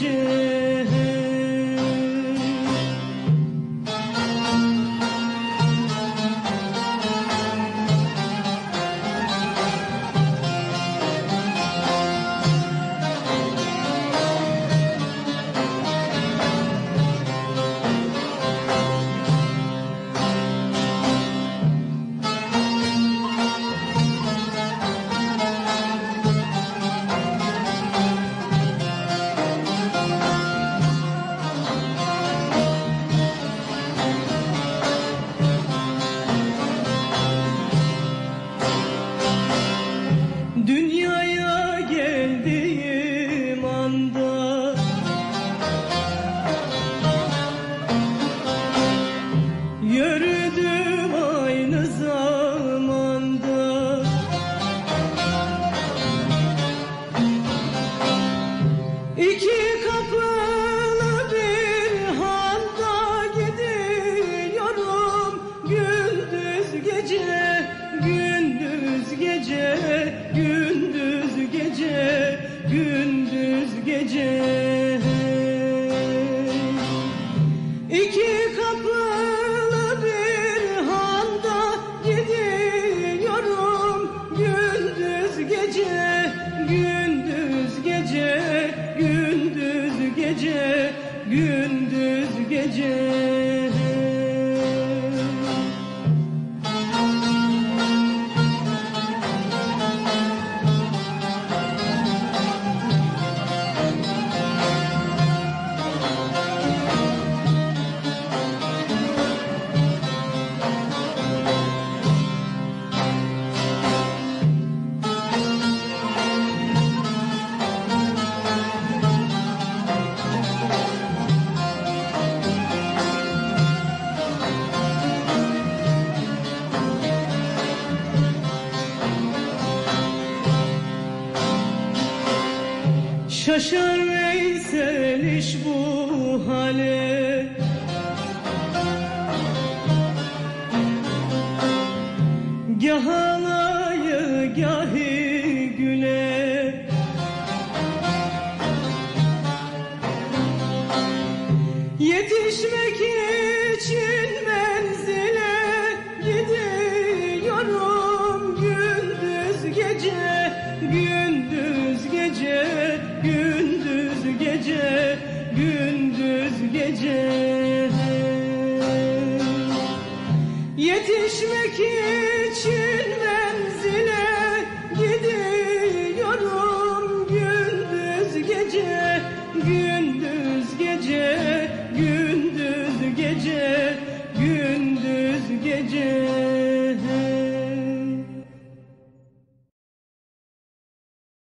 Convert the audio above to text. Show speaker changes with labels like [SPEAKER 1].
[SPEAKER 1] Gündüz gündüz gece, gündüz gece. İki kapılı bir handa gidiyorum. Gündüz gece, gündüz gece, gündüz gece, gündüz gece Şaşar Veysel iş bu hale. Gah alayı gahi güle Yetişmek için